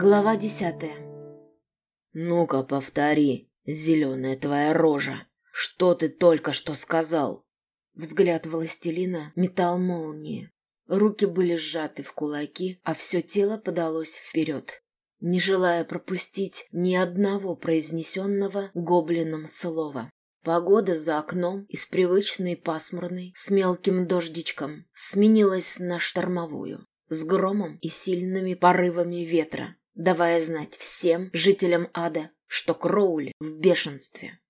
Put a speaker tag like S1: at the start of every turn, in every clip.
S1: Глава десятая.
S2: «Ну-ка, повтори, зеленая твоя рожа, что ты только что сказал?»
S1: Взгляд властелина метал молнии. Руки были сжаты в кулаки, а все тело подалось вперед, не желая пропустить ни одного произнесенного гоблином слова. Погода за окном из привычной пасмурной с мелким дождичком сменилась на штормовую с громом и сильными порывами ветра, давая знать всем жителям ада, что Кроули в бешенстве.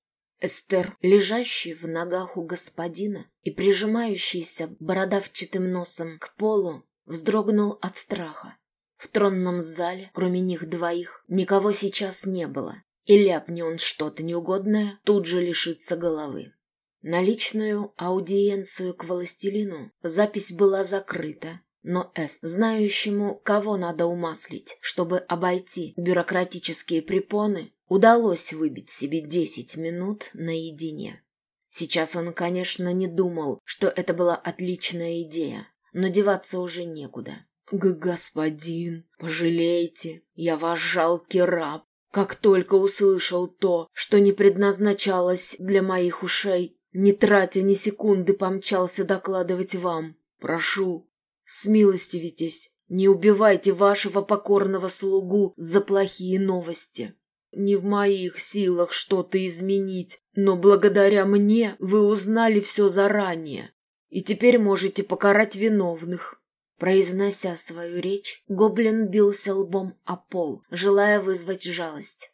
S1: Эстер, лежащий в ногах у господина и прижимающийся бородавчатым носом к полу, вздрогнул от страха. В тронном зале, кроме них двоих, никого сейчас не было, и ляпни он что-то неугодное, тут же лишится головы. На личную аудиенцию к властелину запись была закрыта, но С, знающему, кого надо умаслить, чтобы обойти бюрократические препоны, удалось выбить себе десять минут наедине. Сейчас он, конечно, не думал, что это была отличная идея, но деваться уже некуда. Г «Господин, пожалейте, я ваш жалкий раб. Как только услышал то, что не предназначалось для моих ушей, не тратя ни секунды, помчался докладывать вам. Прошу, Смилостивитесь, не убивайте вашего покорного слугу за плохие новости. Не в моих силах что-то изменить, но благодаря мне вы узнали все заранее, и теперь можете покарать виновных. Произнося свою речь, гоблин бился лбом о пол, желая вызвать жалость.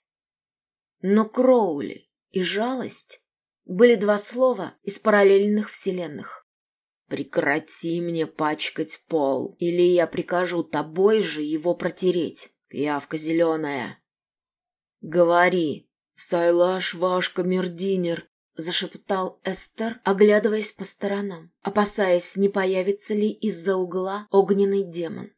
S1: Но Кроули и жалость были два слова из параллельных вселенных. Прекрати мне пачкать пол, или я прикажу тобой же его протереть, пиявка зеленая. Говори, Сайлаш ваш камердинер, зашептал Эстер, оглядываясь по сторонам, опасаясь, не появится ли из-за угла огненный демон.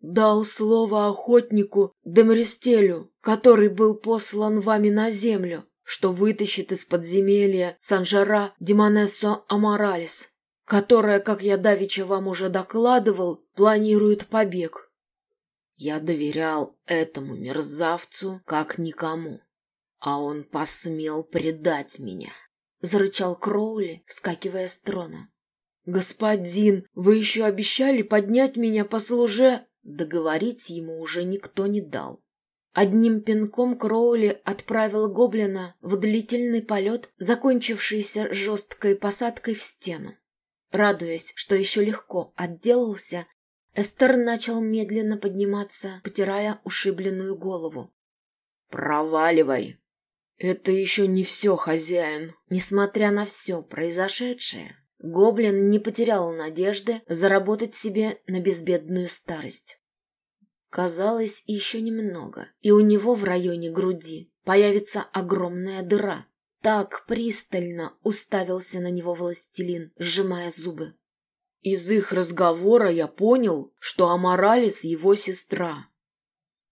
S1: Дал слово охотнику Демристелю, который был послан вами на землю, что вытащит из подземелья Санжара Демонессо Аморалис которая, как я давеча вам уже докладывал, планирует побег. Я доверял этому мерзавцу как никому, а он посмел предать меня. Зарычал Кроули, вскакивая с трона. «Господин, вы еще обещали поднять меня по служе...» Договорить ему уже никто не дал. Одним пинком Кроули отправил гоблина в длительный полет, закончившийся жесткой посадкой в стену. Радуясь, что еще легко отделался, Эстер начал медленно подниматься, потирая ушибленную голову. «Проваливай!» «Это еще не все, хозяин!» Несмотря на все произошедшее, Гоблин не потерял надежды заработать себе на безбедную старость. Казалось, еще немного, и у него в районе груди появится огромная дыра, так пристально уставился на него властелин, сжимая зубы. Из их разговора я понял, что Аморалис его сестра.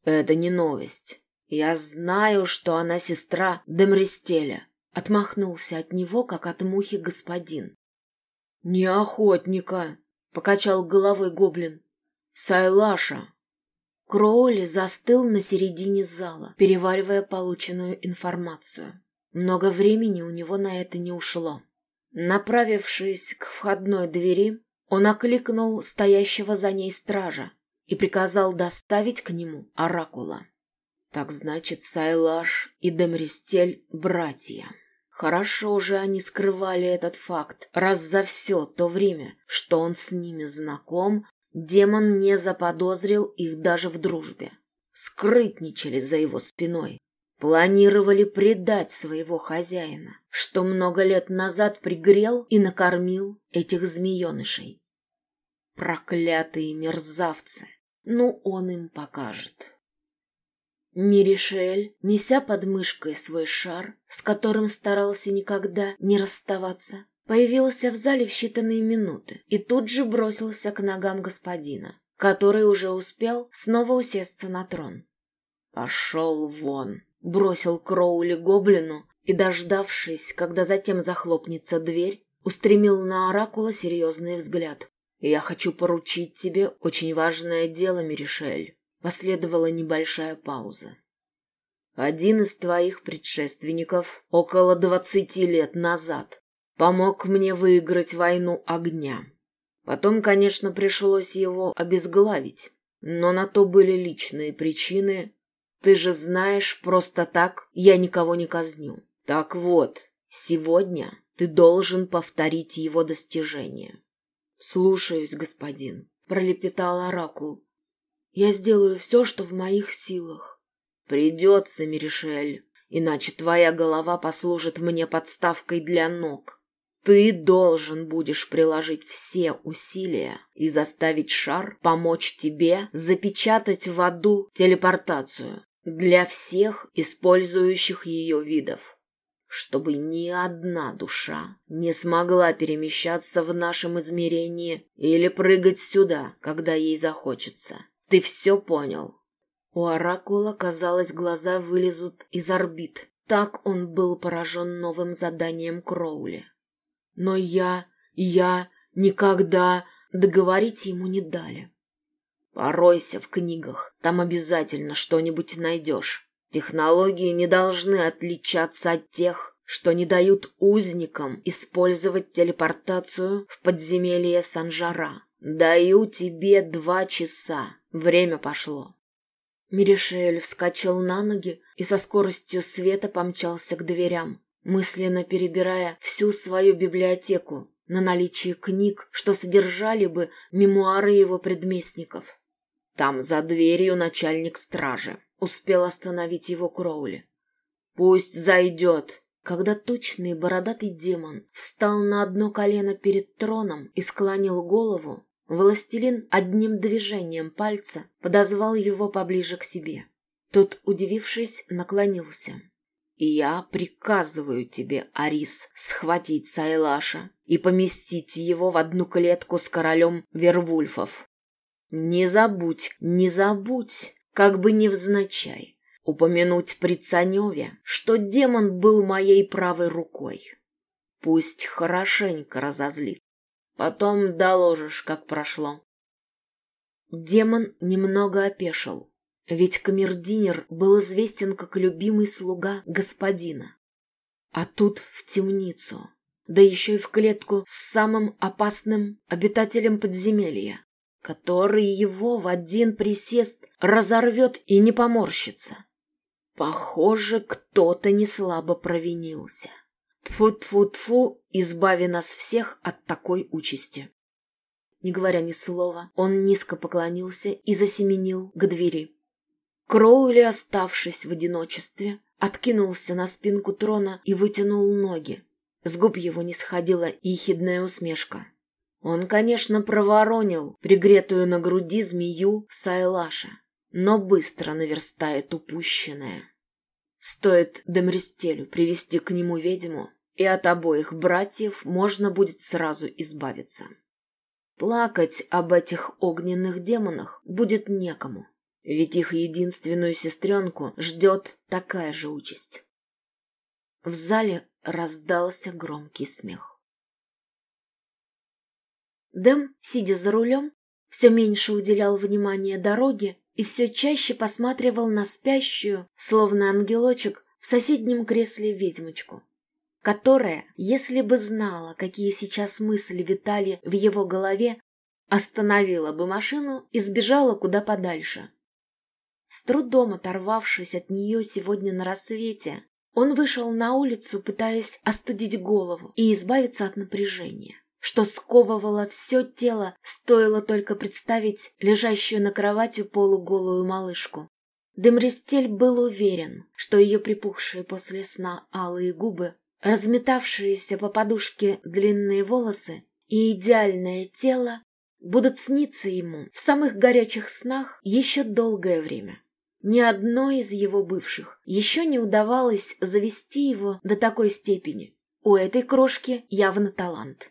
S1: Это не новость. Я знаю, что она сестра Демрестеля. Отмахнулся от него, как от мухи господин. Не охотника, покачал головой гоблин. Сайлаша. Кроули застыл на середине зала, переваривая полученную информацию. Много времени у него на это не ушло. Направившись к входной двери, он окликнул стоящего за ней стража и приказал доставить к нему оракула. Так значит, Сайлаш и Демристель — братья. Хорошо же они скрывали этот факт, раз за все то время, что он с ними знаком, демон не заподозрил их даже в дружбе. Скрытничали за его спиной, Планировали предать своего хозяина, что много лет назад пригрел и накормил этих змеенышей. Проклятые мерзавцы! Ну, он им покажет. Миришель, неся под мышкой свой шар, с которым старался никогда не расставаться, появился в зале в считанные минуты и тут же бросился к ногам господина, который уже успел снова усесться на трон. «Пошел вон!» Бросил Кроули гоблину и, дождавшись, когда затем захлопнется дверь, устремил на Оракула серьезный взгляд. «Я хочу поручить тебе очень важное дело, Миришель. Последовала небольшая пауза. Один из твоих предшественников около двадцати лет назад помог мне выиграть войну огня. Потом, конечно, пришлось его обезглавить, но на то были личные причины. Ты же знаешь, просто так я никого не казню. Так вот, сегодня ты должен повторить его достижение. Слушаюсь, господин, пролепетал оракул. Я сделаю все, что в моих силах. Придется, Миришель, иначе твоя голова послужит мне подставкой для ног. Ты должен будешь приложить все усилия и заставить шар помочь тебе запечатать в аду телепортацию для всех использующих ее видов, чтобы ни одна душа не смогла перемещаться в нашем измерении или прыгать сюда, когда ей захочется. Ты все понял? У Оракула, казалось, глаза вылезут из орбит. Так он был поражен новым заданием Кроули. Но я, я никогда договорить ему не дали. Поройся в книгах, там обязательно что-нибудь найдешь. Технологии не должны отличаться от тех, что не дают узникам использовать телепортацию в подземелье Санжара. Даю тебе два часа. Время пошло. Миришель вскочил на ноги и со скоростью света помчался к дверям мысленно перебирая всю свою библиотеку на наличие книг, что содержали бы мемуары его предместников. Там за дверью начальник стражи. Успел остановить его Кроули. «Пусть зайдет!» Когда точный бородатый демон встал на одно колено перед троном и склонил голову, властелин одним движением пальца подозвал его поближе к себе. Тот, удивившись, наклонился. Я приказываю тебе, Арис, схватить Сайлаша и поместить его в одну клетку с королем Вервульфов. Не забудь, не забудь, как бы невзначай, упомянуть при Цаневе, что демон был моей правой рукой. Пусть хорошенько разозлит. Потом доложишь, как прошло. Демон немного опешил, ведь камердинер был известен как любимый слуга господина. А тут в темницу, да еще и в клетку с самым опасным обитателем подземелья, который его в один присест разорвет и не поморщится. Похоже, кто-то не слабо провинился. Тфу-тфу-тфу, избави нас всех от такой участи. Не говоря ни слова, он низко поклонился и засеменил к двери. Кроули, оставшись в одиночестве, откинулся на спинку трона и вытянул ноги. С губ его не сходила ехидная усмешка. Он, конечно, проворонил пригретую на груди змею Сайлаша, но быстро наверстает упущенное. Стоит Демристелю привести к нему ведьму, и от обоих братьев можно будет сразу избавиться. Плакать об этих огненных демонах будет некому. Ведь их единственную сестренку ждет такая же участь. В зале раздался громкий смех. Дэм, сидя за рулем, все меньше уделял внимания дороге и все чаще посматривал на спящую, словно ангелочек, в соседнем кресле ведьмочку, которая, если бы знала, какие сейчас мысли витали в его голове, остановила бы машину и сбежала куда подальше. С трудом оторвавшись от нее сегодня на рассвете, он вышел на улицу, пытаясь остудить голову и избавиться от напряжения, что сковывало все тело, стоило только представить лежащую на кровати полуголую малышку. Демристель был уверен, что ее припухшие после сна алые губы, разметавшиеся по подушке длинные волосы и идеальное тело будут сниться ему в самых горячих снах еще долгое время. Ни одной из его бывших еще не удавалось завести его до такой степени. У этой крошки явно талант.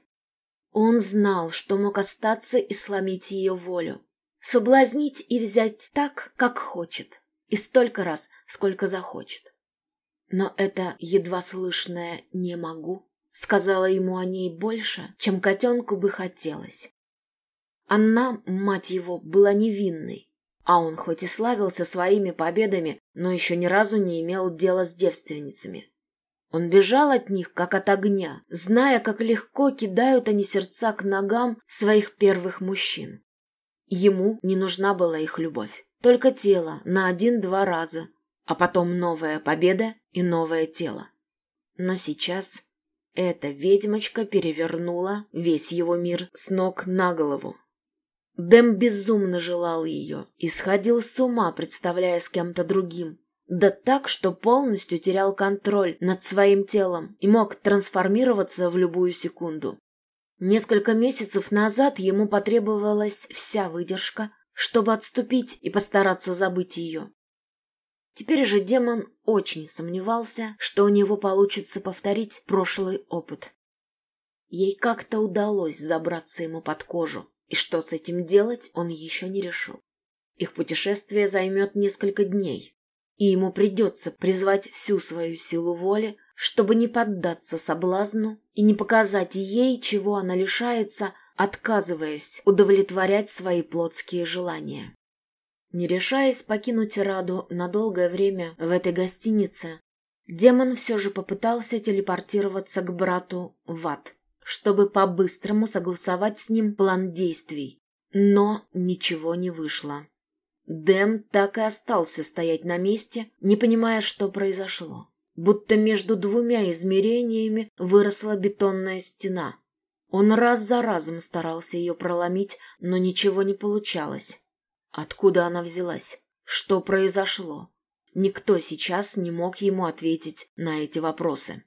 S1: Он знал, что мог остаться и сломить ее волю, соблазнить и взять так, как хочет, и столько раз, сколько захочет. Но это едва слышное «не могу» сказала ему о ней больше, чем котенку бы хотелось. Она, мать его, была невинной, А он хоть и славился своими победами, но еще ни разу не имел дела с девственницами. Он бежал от них, как от огня, зная, как легко кидают они сердца к ногам своих первых мужчин. Ему не нужна была их любовь, только тело на один-два раза, а потом новая победа и новое тело. Но сейчас эта ведьмочка перевернула весь его мир с ног на голову. Дэм безумно желал ее и сходил с ума, представляя с кем-то другим, да так, что полностью терял контроль над своим телом и мог трансформироваться в любую секунду. Несколько месяцев назад ему потребовалась вся выдержка, чтобы отступить и постараться забыть ее. Теперь же демон очень сомневался, что у него получится повторить прошлый опыт. Ей как-то удалось забраться ему под кожу, и что с этим делать, он еще не решил. Их путешествие займет несколько дней, и ему придется призвать всю свою силу воли, чтобы не поддаться соблазну и не показать ей, чего она лишается, отказываясь удовлетворять свои плотские желания. Не решаясь покинуть Раду на долгое время в этой гостинице, демон все же попытался телепортироваться к брату в ад, чтобы по-быстрому согласовать с ним план действий, но ничего не вышло. Дэм так и остался стоять на месте, не понимая, что произошло. Будто между двумя измерениями выросла бетонная стена. Он раз за разом старался ее проломить, но ничего не получалось. Откуда она взялась? Что произошло? Никто сейчас не мог ему ответить на эти вопросы.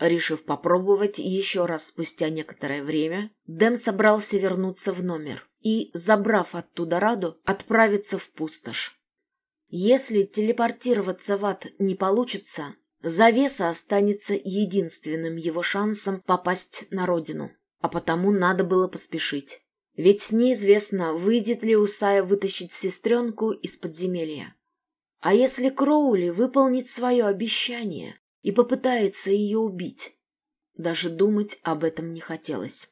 S1: Решив попробовать еще раз спустя некоторое время, Дэм собрался вернуться в номер и, забрав оттуда Раду, отправиться в пустошь. Если телепортироваться в ад не получится, завеса останется единственным его шансом попасть на родину, а потому надо было поспешить. Ведь неизвестно, выйдет ли у Сая вытащить сестренку из подземелья. А если Кроули выполнит свое обещание и попытается ее убить? Даже думать об этом не хотелось.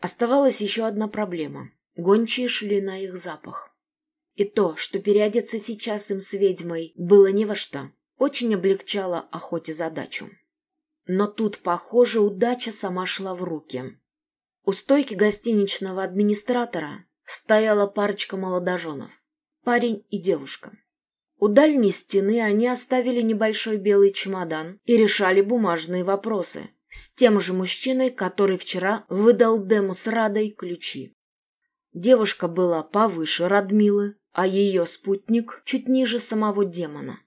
S1: Оставалась еще одна проблема. Гончие шли на их запах. И то, что переодеться сейчас им с ведьмой было не во что, очень облегчало охоте задачу. Но тут, похоже, удача сама шла в руки. У стойки гостиничного администратора стояла парочка молодоженов, парень и девушка. У дальней стены они оставили небольшой белый чемодан и решали бумажные вопросы с тем же мужчиной, который вчера выдал Дему с Радой ключи. Девушка была повыше Радмилы, а ее спутник чуть ниже самого демона.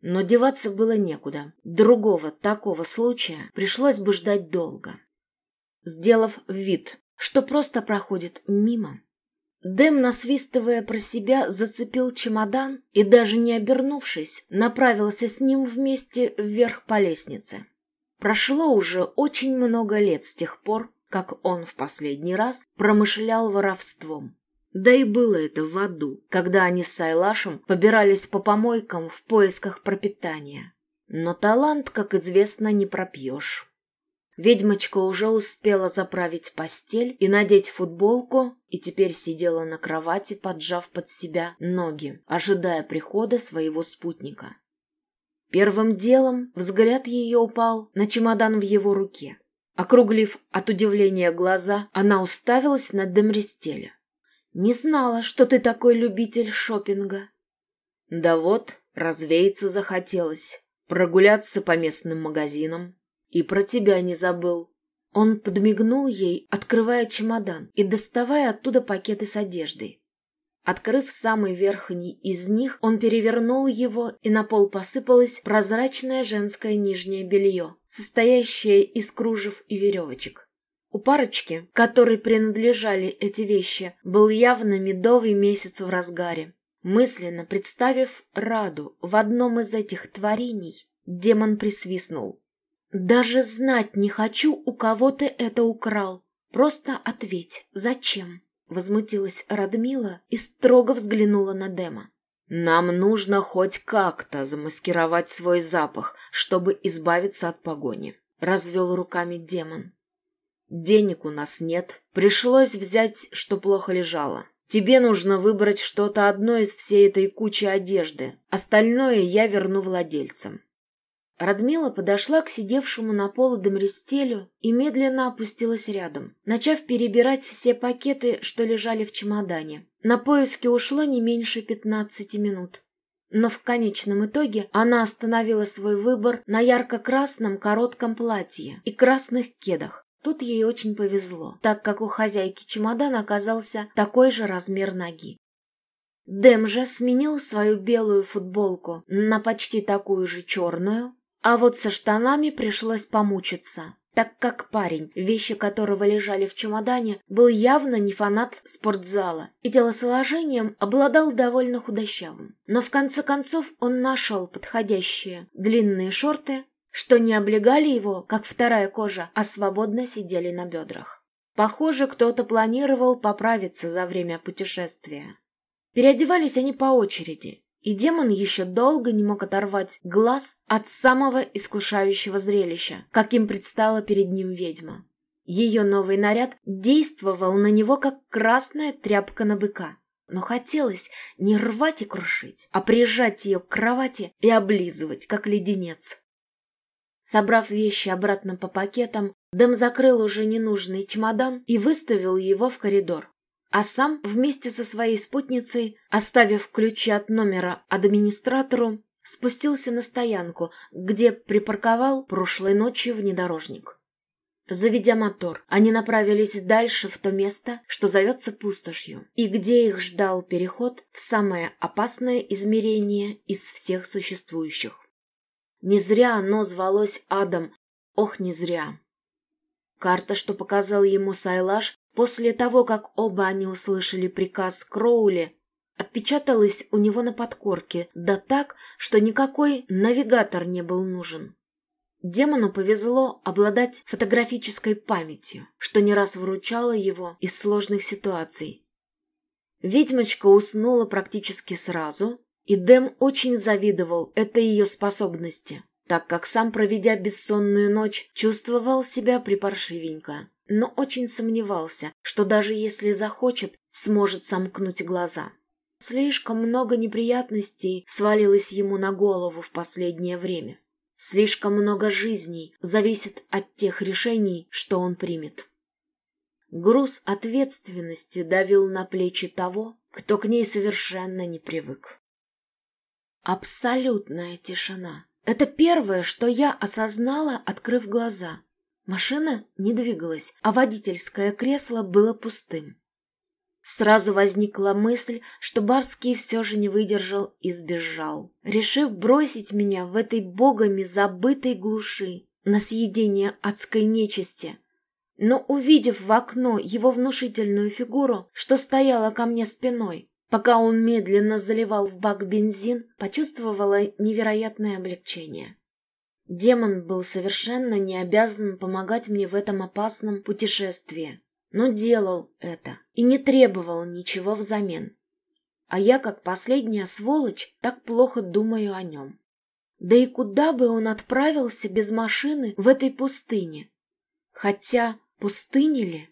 S1: Но деваться было некуда. Другого такого случая пришлось бы ждать долго. Сделав вид, что просто проходит мимо, Дэм, насвистывая про себя, зацепил чемодан и, даже не обернувшись, направился с ним вместе вверх по лестнице. Прошло уже очень много лет с тех пор, как он в последний раз промышлял воровством. Да и было это в аду, когда они с Сайлашем побирались по помойкам в поисках пропитания. Но талант, как известно, не пропьешь. Ведьмочка уже успела заправить постель и надеть футболку, и теперь сидела на кровати, поджав под себя ноги, ожидая прихода своего спутника. Первым делом взгляд ее упал на чемодан в его руке. Округлив от удивления глаза, она уставилась на Демристеля. «Не знала, что ты такой любитель шопинга». «Да вот, развеяться захотелось, прогуляться по местным магазинам. И про тебя не забыл». Он подмигнул ей, открывая чемодан и доставая оттуда пакеты с одеждой. Открыв самый верхний из них, он перевернул его, и на пол посыпалось прозрачное женское нижнее белье, состоящее из кружев и веревочек. У парочки, которой принадлежали эти вещи, был явно медовый месяц в разгаре. Мысленно представив Раду в одном из этих творений, демон присвистнул. «Даже знать не хочу, у кого ты это украл. Просто ответь, зачем?» Возмутилась Радмила и строго взглянула на Дема. «Нам нужно хоть как-то замаскировать свой запах, чтобы избавиться от погони», — развел руками демон. «Денег у нас нет, пришлось взять, что плохо лежало. Тебе нужно выбрать что-то одно из всей этой кучи одежды. Остальное я верну владельцам. Радмила подошла к сидевшему на полу Демристелю и медленно опустилась рядом, начав перебирать все пакеты, что лежали в чемодане. На поиски ушло не меньше пятнадцати минут. Но в конечном итоге она остановила свой выбор на ярко-красном коротком платье и красных кедах. Тут ей очень повезло, так как у хозяйки чемодан оказался такой же размер ноги. Дэм же сменил свою белую футболку на почти такую же черную, а вот со штанами пришлось помучиться, так как парень, вещи которого лежали в чемодане, был явно не фанат спортзала и телосложением обладал довольно худощавым. Но в конце концов он нашел подходящие длинные шорты, что не облегали его, как вторая кожа, а свободно сидели на бедрах. Похоже, кто-то планировал поправиться за время путешествия. Переодевались они по очереди, и демон еще долго не мог оторвать глаз от самого искушающего зрелища, каким предстала перед ним ведьма. Ее новый наряд действовал на него, как красная тряпка на быка. Но хотелось не рвать и крушить, а прижать ее к кровати и облизывать, как леденец. Собрав вещи обратно по пакетам, Дэм закрыл уже ненужный чемодан и выставил его в коридор а сам вместе со своей спутницей, оставив ключи от номера администратору, спустился на стоянку, где припарковал прошлой ночью внедорожник. Заведя мотор, они направились дальше в то место, что зовется пустошью, и где их ждал переход в самое опасное измерение из всех существующих. Не зря оно звалось адом, ох, не зря. Карта, что показал ему Сайлаш, После того, как оба они услышали приказ Кроули, отпечаталась у него на подкорке, да так, что никакой навигатор не был нужен. Демону повезло обладать фотографической памятью, что не раз выручало его из сложных ситуаций. Ведьмочка уснула практически сразу, и Дэм очень завидовал этой ее способности, так как сам, проведя бессонную ночь, чувствовал себя припаршивенько но очень сомневался, что даже если захочет, сможет сомкнуть глаза. Слишком много неприятностей свалилось ему на голову в последнее время. Слишком много жизней зависит от тех решений, что он примет. Груз ответственности давил на плечи того, кто к ней совершенно не привык. Абсолютная тишина. Это первое, что я осознала, открыв глаза. Машина не двигалась, а водительское кресло было пустым. Сразу возникла мысль, что Барский все же не выдержал и сбежал, решив бросить меня в этой богами забытой глуши на съедение адской нечисти. Но увидев в окно его внушительную фигуру, что стояла ко мне спиной, пока он медленно заливал в бак бензин, почувствовала невероятное облегчение. Демон был совершенно не обязан помогать мне в этом опасном путешествии, но делал это и не требовал ничего взамен. А я, как последняя сволочь, так плохо думаю о нем. Да и куда бы он отправился без машины в этой пустыне? Хотя пустыни ли?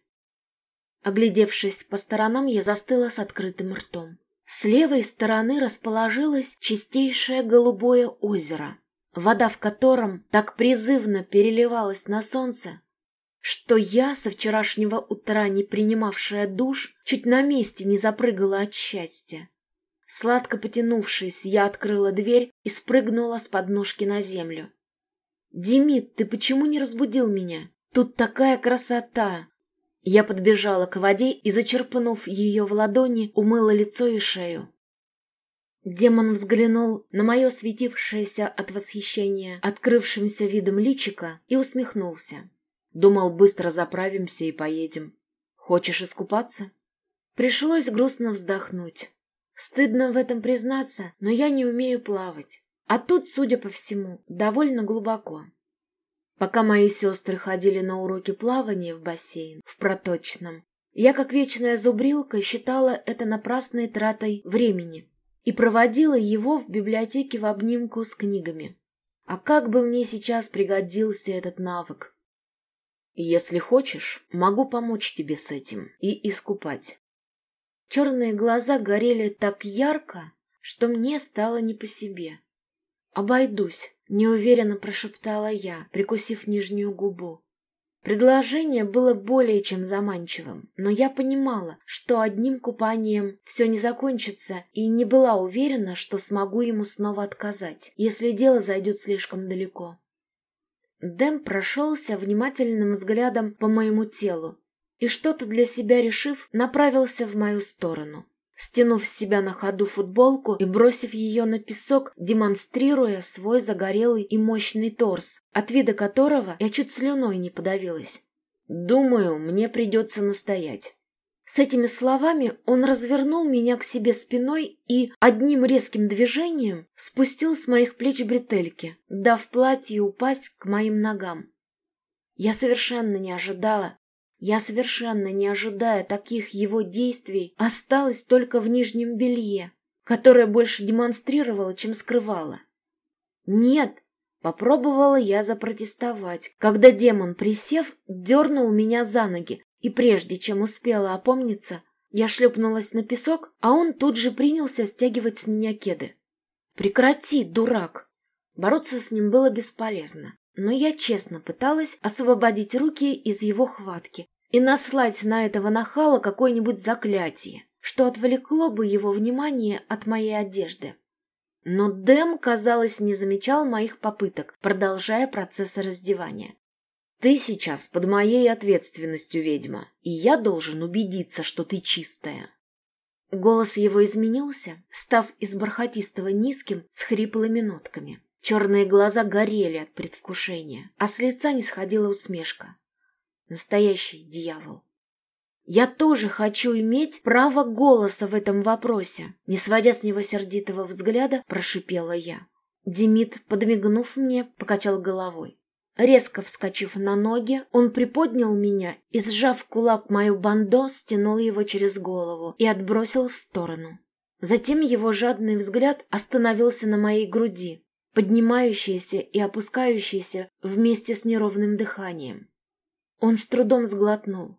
S1: Оглядевшись по сторонам, я застыла с открытым ртом. С левой стороны расположилось чистейшее голубое озеро — вода в котором так призывно переливалась на солнце, что я, со вчерашнего утра не принимавшая душ, чуть на месте не запрыгала от счастья. Сладко потянувшись, я открыла дверь и спрыгнула с подножки на землю. «Демид, ты почему не разбудил меня? Тут такая красота!» Я подбежала к воде и, зачерпнув ее в ладони, умыла лицо и шею. Демон взглянул на мое светившееся от восхищения открывшимся видом личика и усмехнулся. Думал, быстро заправимся и поедем. Хочешь искупаться? Пришлось грустно вздохнуть. Стыдно в этом признаться, но я не умею плавать. А тут, судя по всему, довольно глубоко. Пока мои сестры ходили на уроки плавания в бассейн, в проточном, я, как вечная зубрилка, считала это напрасной тратой времени и проводила его в библиотеке в обнимку с книгами. А как бы мне сейчас пригодился этот навык? Если хочешь, могу помочь тебе с этим и искупать. Черные глаза горели так ярко, что мне стало не по себе. «Обойдусь», — неуверенно прошептала я, прикусив нижнюю губу. Предложение было более чем заманчивым, но я понимала, что одним купанием все не закончится, и не была уверена, что смогу ему снова отказать, если дело зайдет слишком далеко. Дэм прошелся внимательным взглядом по моему телу и, что-то для себя решив, направился в мою сторону стянув с себя на ходу футболку и бросив ее на песок, демонстрируя свой загорелый и мощный торс, от вида которого я чуть слюной не подавилась. «Думаю, мне придется настоять». С этими словами он развернул меня к себе спиной и одним резким движением спустил с моих плеч бретельки, дав платью упасть к моим ногам. Я совершенно не ожидала, я, совершенно не ожидая таких его действий, осталась только в нижнем белье, которое больше демонстрировало, чем скрывало. «Нет!» — попробовала я запротестовать, когда демон, присев, дернул меня за ноги, и прежде чем успела опомниться, я шлепнулась на песок, а он тут же принялся стягивать с меня кеды. «Прекрати, дурак!» Бороться с ним было бесполезно, но я честно пыталась освободить руки из его хватки и наслать на этого нахала какое-нибудь заклятие, что отвлекло бы его внимание от моей одежды. Но Дэм, казалось, не замечал моих попыток, продолжая процесс раздевания. «Ты сейчас под моей ответственностью, ведьма, и я должен убедиться, что ты чистая». Голос его изменился, став из бархатистого низким с хриплыми нотками. Черные глаза горели от предвкушения, а с лица не сходила усмешка. Настоящий дьявол. Я тоже хочу иметь право голоса в этом вопросе, не сводя с него сердитого взгляда, прошипела я. Демид, подмигнув мне, покачал головой. Резко вскочив на ноги, он приподнял меня и, сжав кулак мою бандо, стянул его через голову и отбросил в сторону. Затем его жадный взгляд остановился на моей груди, поднимающейся и опускающейся вместе с неровным дыханием. Он с трудом сглотнул.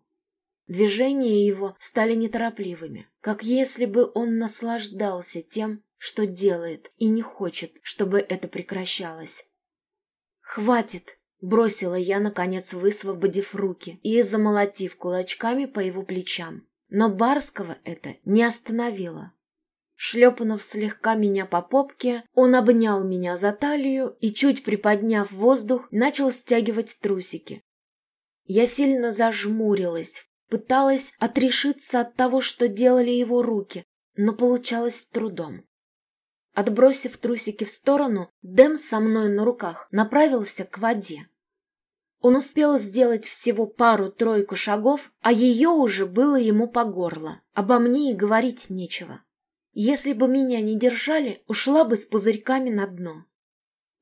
S1: Движения его стали неторопливыми, как если бы он наслаждался тем, что делает, и не хочет, чтобы это прекращалось. «Хватит!» — бросила я, наконец высвободив руки и замолотив кулачками по его плечам. Но Барского это не остановило. Шлепнув слегка меня по попке, он обнял меня за талию и, чуть приподняв воздух, начал стягивать трусики, я сильно зажмурилась, пыталась отрешиться от того, что делали его руки, но получалось с трудом. Отбросив трусики в сторону, Дэм со мной на руках направился к воде. Он успел сделать всего пару-тройку шагов, а ее уже было ему по горло. Обо мне и говорить нечего. Если бы меня не держали, ушла бы с пузырьками на дно.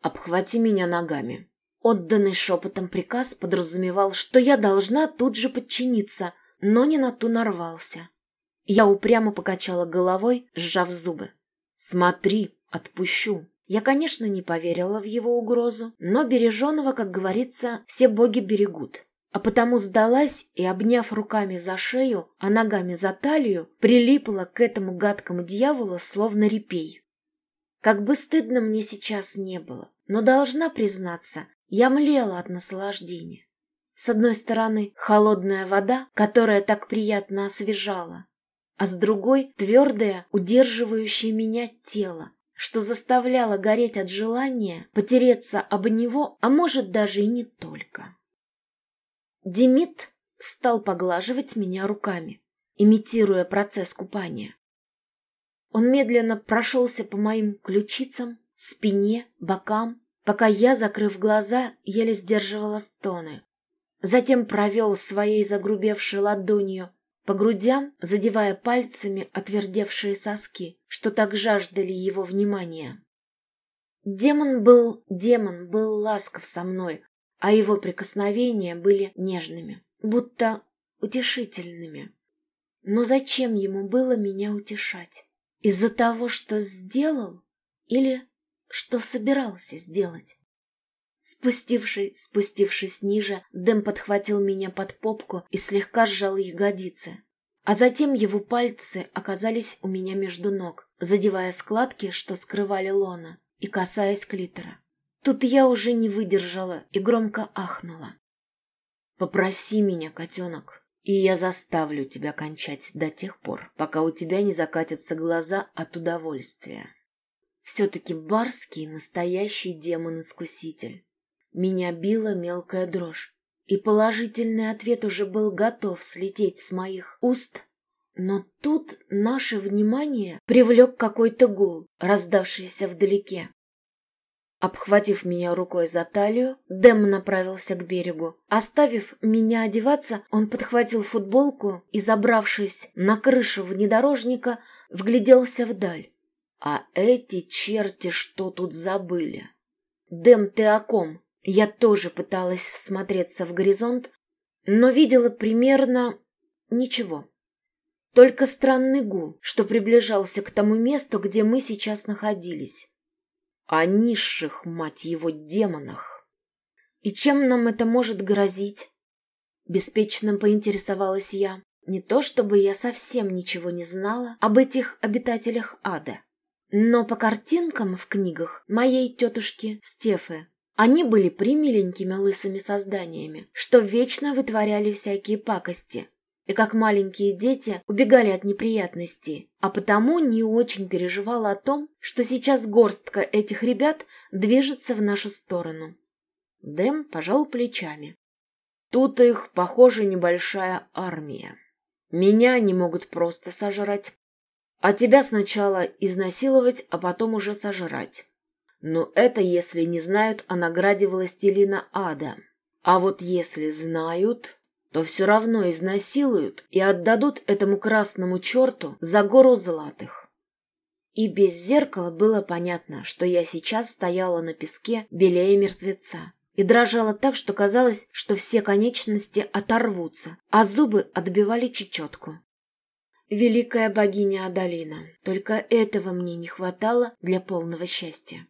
S1: «Обхвати меня ногами», Отданный шепотом приказ подразумевал, что я должна тут же подчиниться, но не на ту нарвался. Я упрямо покачала головой, сжав зубы. «Смотри, отпущу». Я, конечно, не поверила в его угрозу, но береженого, как говорится, все боги берегут. А потому сдалась и, обняв руками за шею, а ногами за талию, прилипла к этому гадкому дьяволу, словно репей. Как бы стыдно мне сейчас не было, но должна признаться, я млела от наслаждения. С одной стороны, холодная вода, которая так приятно освежала, а с другой — твердое, удерживающее меня тело, что заставляло гореть от желания потереться об него, а может даже и не только. Демид стал поглаживать меня руками, имитируя процесс купания. Он медленно прошелся по моим ключицам, спине, бокам, пока я, закрыв глаза, еле сдерживала стоны. Затем провел своей загрубевшей ладонью по грудям, задевая пальцами отвердевшие соски, что так жаждали его внимания. Демон был, демон был ласков со мной, а его прикосновения были нежными, будто утешительными. Но зачем ему было меня утешать? Из-за того, что сделал? Или что собирался сделать. Спустившись, спустившись ниже, Дэм подхватил меня под попку и слегка сжал ягодицы. а затем его пальцы оказались у меня между ног, задевая складки, что скрывали лона, и касаясь клитора. Тут я уже не выдержала и громко ахнула. «Попроси меня, котенок, и я заставлю тебя кончать до тех пор, пока у тебя не закатятся глаза от удовольствия». Все-таки барский настоящий демон-искуситель. Меня била мелкая дрожь, и положительный ответ уже был готов слететь с моих уст. Но тут наше внимание привлек какой-то гул, раздавшийся вдалеке. Обхватив меня рукой за талию, Дэм направился к берегу. Оставив меня одеваться, он подхватил футболку и, забравшись на крышу внедорожника, вгляделся вдаль. А эти черти что тут забыли? Дэм, ты о ком? Я тоже пыталась всмотреться в горизонт, но видела примерно ничего. Только странный гул, что приближался к тому месту, где мы сейчас находились. О низших, мать его, демонах. И чем нам это может грозить? Беспечно поинтересовалась я. Не то чтобы я совсем ничего не знала об этих обитателях ада. Но по картинкам в книгах моей тетушки Стефы они были примиленькими лысыми созданиями, что вечно вытворяли всякие пакости, и как маленькие дети убегали от неприятностей, а потому не очень переживала о том, что сейчас горстка этих ребят движется в нашу сторону. Дэм пожал плечами. Тут их, похоже, небольшая армия. Меня не могут просто сожрать, а тебя сначала изнасиловать, а потом уже сожрать. Но это если не знают о награде властелина ада. А вот если знают, то все равно изнасилуют и отдадут этому красному черту за гору золотых. И без зеркала было понятно, что я сейчас стояла на песке, белее мертвеца, и дрожала так, что казалось, что все конечности оторвутся, а зубы отбивали чечетку. Великая богиня Адалина, только этого мне не хватало для полного счастья.